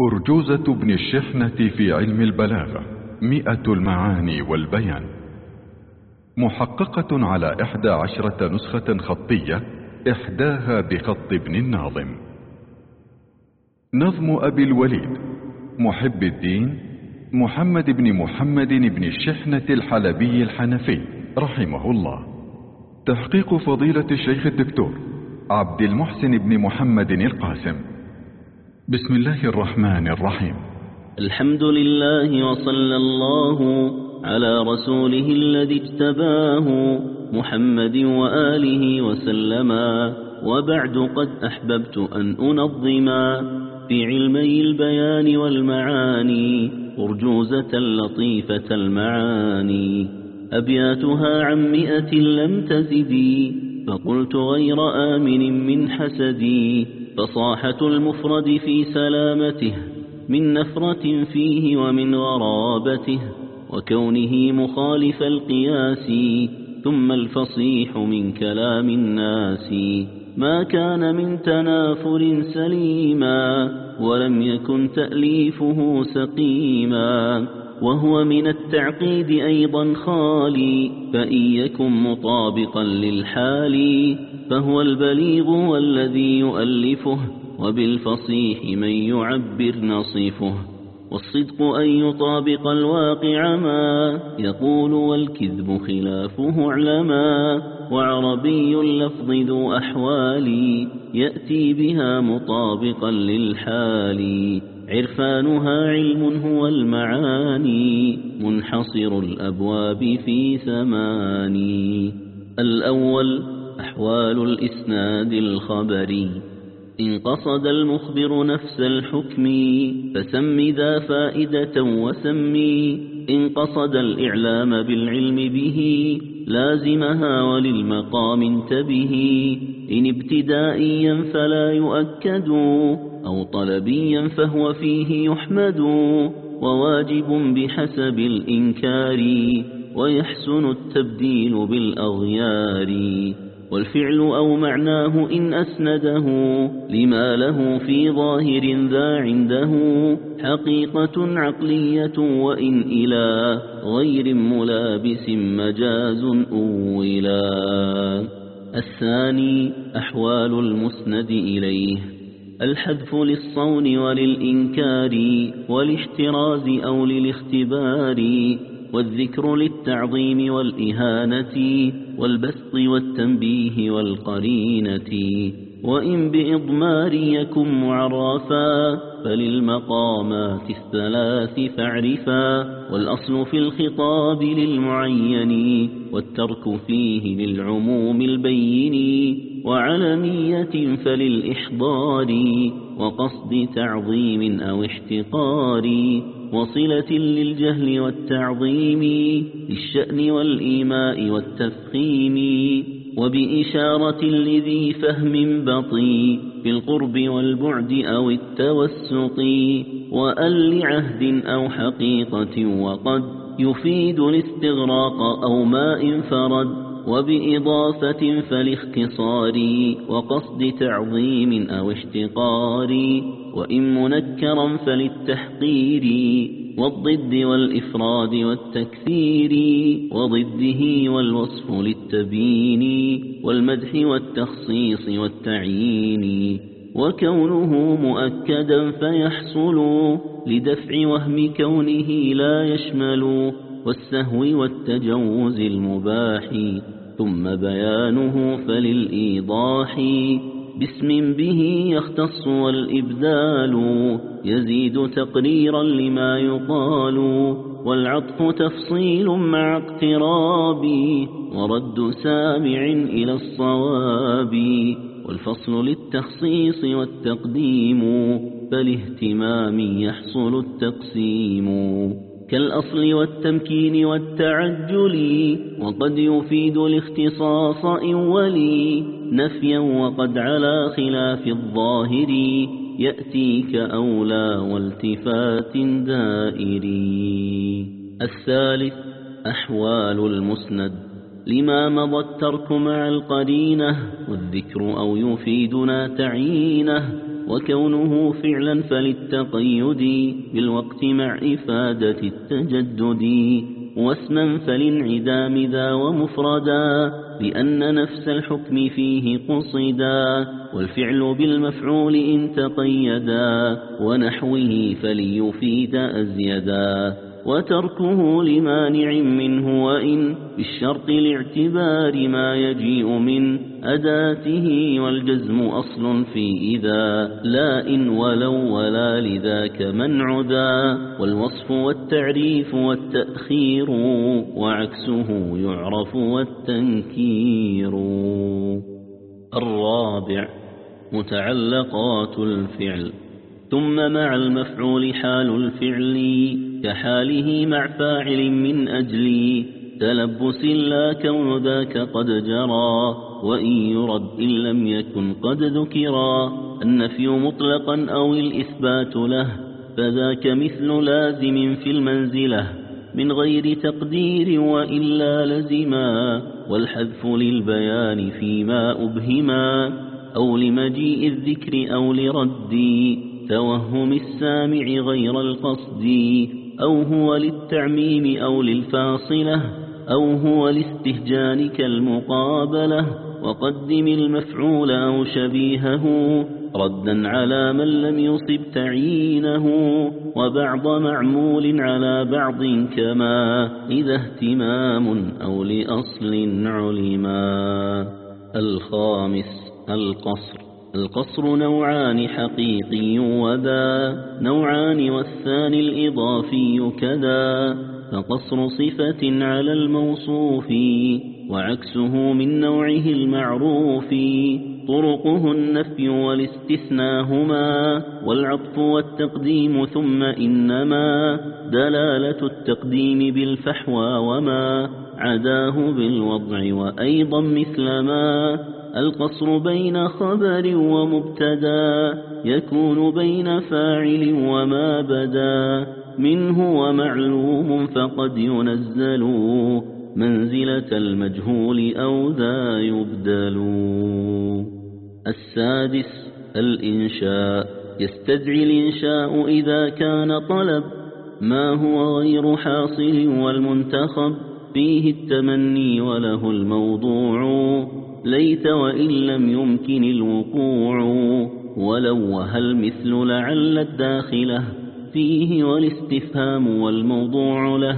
أرجوزة ابن الشحنة في علم البلاغة مئة المعاني والبيان. محققة على إحدى عشرة نسخة خطية إحداها بخط ابن الناظم. نظم أبي الوليد محب الدين محمد بن محمد بن الشحنة الحلبي الحنفي رحمه الله. تحقيق فضيلة الشيخ الدكتور عبد المحسن بن محمد القاسم. بسم الله الرحمن الرحيم. الحمد لله وصلى الله على رسوله الذي اجتباه محمد وآله وسلما وبعد قد أحببت أن أنظما في علمي البيان والمعاني أرجوزة لطيفة المعاني. أبياتها عن مئة لم تزدي فقلت غير آمن من حسدي. فصاحة المفرد في سلامته من نفرة فيه ومن غرابته وكونه مخالف القياس ثم الفصيح من كلام الناس. ما كان من تنافر سليما ولم يكن تأليفه سقيما. وهو من التعقيد أيضا خالي فإن يكن مطابقا للحال فهو البليغ والذي يؤلفه وبالفصيح من يعبر نصيفه. والصدق أن يطابق الواقع ما يقول والكذب خلافه علما وعربي اللفظ ذو أحوال يأتي بها مطابقا للحال. عرفانها علم هو المعاني منحصر الأبواب في ثماني. الأول أحوال الإسناد الخبري إن قصد المخبر نفس الحكم فسم ذا فائدة وسمي إن قصد الإعلام بالعلم به لازمها وللمقام انتبه. إن ابتدائيا فلا يؤكد أو طلبيا فهو فيه يحمد وواجب بحسب الإنكار ويحسن التبديل بالأغيار والفعل أو معناه إن أسنده لما له في ظاهر ذا عنده حقيقة عقلية وإن إلى غير ملابس مجاز أولا الثاني أحوال المسند إليه الحذف للصون وللإنكار والاحتراز أو للاختبار والذكر للتعظيم والإهانة والبسط والتنبيه والقرينة وإن بإضمار يكن معرفا فللمقامات الثلاث فاعرفا والأصل في الخطاب للمعين والترك فيه للعموم البين وعلمية فللإحضار وقصد تعظيم أو احتقار وصلة للجهل والتعظيم للشأن والإيماء والتفخيم وبإشارة لذي فهم بطي في القرب والبعد أو التوسط وأل عهد أو حقيقة وقد يفيد الاستغراق أو ما انفرد وبإضافة فالاختصار وقصد تعظيم أو اشتقار وإن منكرا فللتحقير. والضد والإفراد والتكثير وضده والوصف للتبيين والمدح والتخصيص والتعيين. وكونه مؤكدا فيحصل لدفع وهم كونه لا يشمل والسهو والتجوز المباح. ثم بيانه فللإيضاح. باسم به يختص والإبدال يزيد تقريرا لما يقال والعطف تفصيل مع اقتراب ورد سامع إلى الصواب والفصل للتخصيص والتقديم فالاهتمام يحصل التقسيم كالأصل والتمكين والتعجل وقد يفيد الاختصاص إن ولي نفيا وقد على خلاف الظاهر يأتيك أولى والتفات دائري الثالث أحوال المسند. لما مضى الترك مع القرينة والذكر أو يفيدنا تعيينه. وكونه فعلا فللتقيد بالوقت مع إفادة التجدد. واسما فلانعدام ذا ومفردا. لأن نفس الحكم فيه قصدا والفعل بالمفعول إن تقيدا ونحوه فليفيد أزيدا. وتركه لمانع منه وإن بالشرط لاعتبار ما يجيء من أداته والجزم أصل في إذا لا إن ولو ولا لذاك منع ذا والوصف والتعريف والتأخير وعكسه يعرف والتنكير الرابع متعلقات الفعل ثم مع المفعول حال الفعل كحاله مع فاعل من أجل تلبس لا كون ذاك قد جرى وإن يرد إن لم يكن قد ذكرا. النفي مطلقا أو الإثبات له فذاك مثل لازم في المنزلة. من غير تقدير وإلا لزما والحذف للبيان فيما أبهما. أو لمجيء الذكر أو لرد توهم السامع غير القصد. أو هو للتعميم أو للفاصلة أو هو لاستهجان كالمقابلة وقدم المفعول أو شبيهه ردا على من لم يصب تعيينه وبعض معمول على بعض كما إذا اهتمام أو لأصل علما. الخامس القصر. القصر نوعان حقيقي وذا نوعان والثاني الإضافي كذا. فقصر صفة على الموصوف وعكسه من نوعه المعروف. طرقه النفي والاستثناء هما والعطف والتقديم ثم إنما. دلالة التقديم بالفحوى وما عداه بالوضع وأيضا مثل ما. القصر بين خبر ومبتدا يكون بين فاعل وما بدا. منه ومعلوم فقد ينزل منزلة المجهول أو ذا يبدل. السادس الإنشاء. يستدعي الإنشاء إذا كان طلب. ما هو غير حاصل والمنتخب؟ فيه التمني وله الموضوع. ليت وإن لم يمكن الوقوع ولو وهل مثل لعل الداخلة فيه والاستفهام والموضوع له.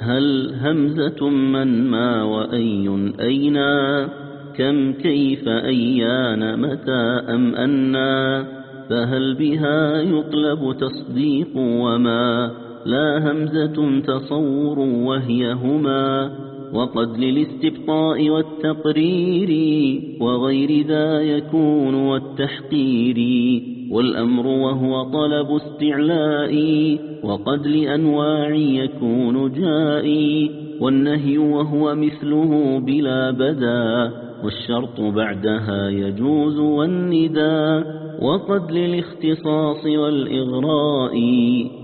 هل همزة من ما وأي أينا كم كيف أيان متى أم أنا فهل بها يطلب تصديق وما؟ لا همزة تصور وهي هما. وقد للاستبطاء والتقرير وغير ذا يكون والتحقير والأمر وهو طلب استعلاء وقد لأنواع يكون جائي والنهي وهو مثله بلا بدا والشرط بعدها يجوز والندى وقد للاختصاص والإغراء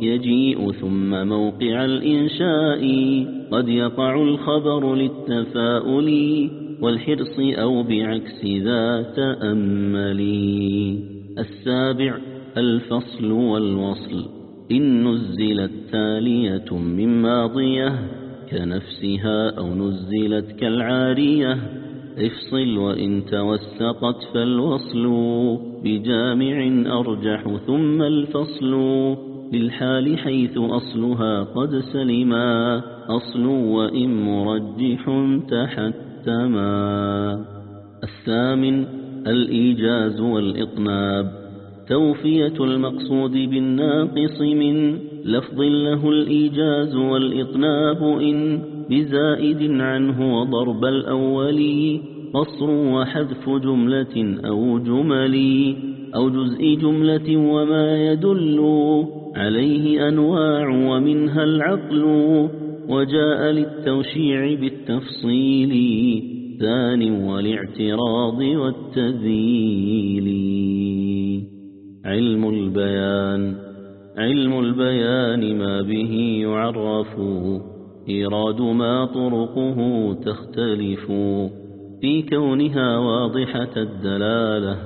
يجيء ثم موقع الإنشاء. قد يقع الخبر للتفاؤل والحرص أو بعكس ذا تأملي السابع الفصل والوصل. إن نزلت تالية من ماضية كنفسها أو نزلت كالعارية. افصل وإن توسقت فالوصل. بجامع أرجح ثم الفصل للحال حيث أصلها قد سلما أصل وإن مرجح تحتما الثامن الإيجاز والإطناب توفية المقصود بالناقص من لفظ له الإيجاز والإطناب إن بزائد عنه وضرب الأول قصر وحذف جملة أو جمل أو جزء جملة وما يدل عليه أنواع ومنها العقل وجاء للتوشيع بالتفصيل ثان والاعتراض والتذييل علم البيان علم البيان ما به يعرف إيراد ما طرقه تختلف. في كونها واضحة الدلالة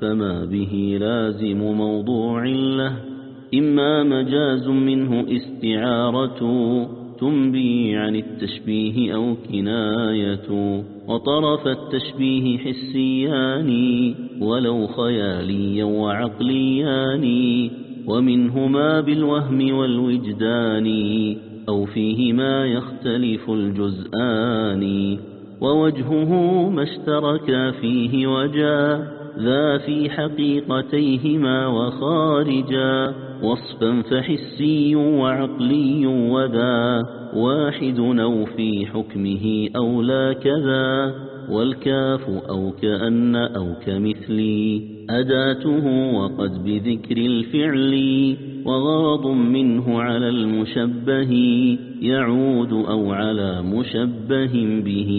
فما به لازم موضوع له. إما مجاز منه استعارة تنبي عن التشبيه أو كناية وطرف التشبيه حسيان ولو خياليا وعقليان ومنهما بالوهم والوجدان أو فيهما يختلف الجزآن. ووجهه ما اشتركا فيه وجا ذا في حقيقتيهما وخارجا وصفا فحسي وعقلي وذا واحد أو في حكمه أو لا كذا والكاف أو كأن أو كمثلي أداته وقد بذكر الفعل. وغرض منه على المشبه يعود أو على مشبه به.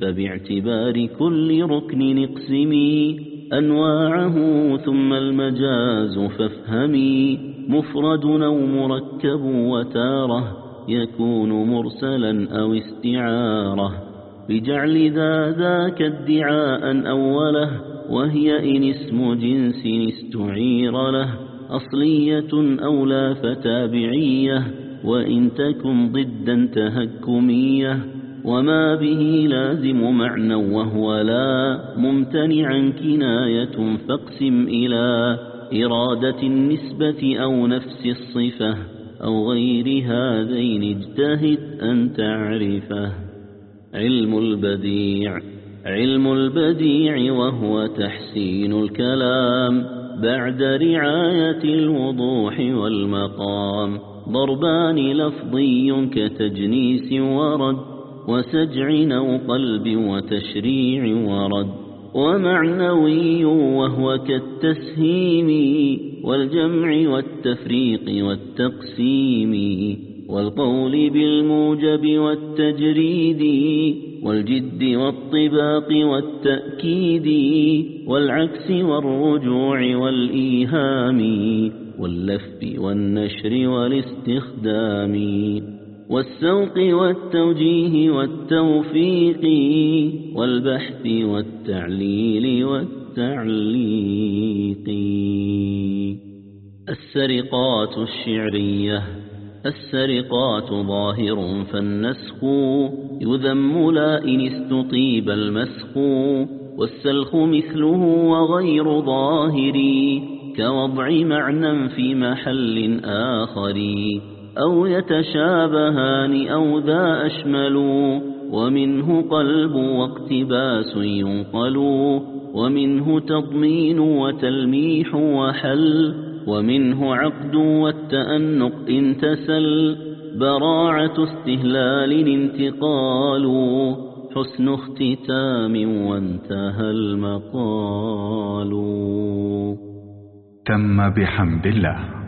فباعتبار كل ركن اقسمي أنواعه ثم المجاز فافهمي مفرد أو مركب وتارة يكون مرسلا أو استعارة. بجعل ذا ذاك ادعاء أوله وهي إن اسم جنس استعير له. أصلية أو لا فتابعية وإن تكن ضدا تهكمية. وما به لازم معنى وهو لا. ممتنعا كناية فاقسم إلى إرادة النسبة أو نفس الصفة أو غير هذين اجتهد أن تعرفه. علم البديع علم البديع وهو تحسين الكلام. بعد رعاية الوضوح والمقام. ضربان لفظي كتجنيس ورد وسجع أو قلب وتشريع ورد. ومعنوي وهو كالتسهيم والجمع والتفريق والتقسيم. والقول بالموجب والتجريد والجد والطباق والتأكيد والعكس والرجوع والإيهام واللف والنشر والاستخدام والسوق والتوجيه والتوفيق والبحث والتعليل والتعليق. السرقات الشعرية السرقات ظاهر فالنسخ يذم لا إن استطيب المسخ والسلخ مثله وغير ظاهر كوضع معنى في محل آخر أو يتشابهان أو ذا أشمل ومنه قلب واقتباس ينقل ومنه تضمين وتلميح وحل. ومنه عقد والتأنق إن تسل براعة استهلال انتقال حسن اختتام وانتهى المقال. تم بحمد الله.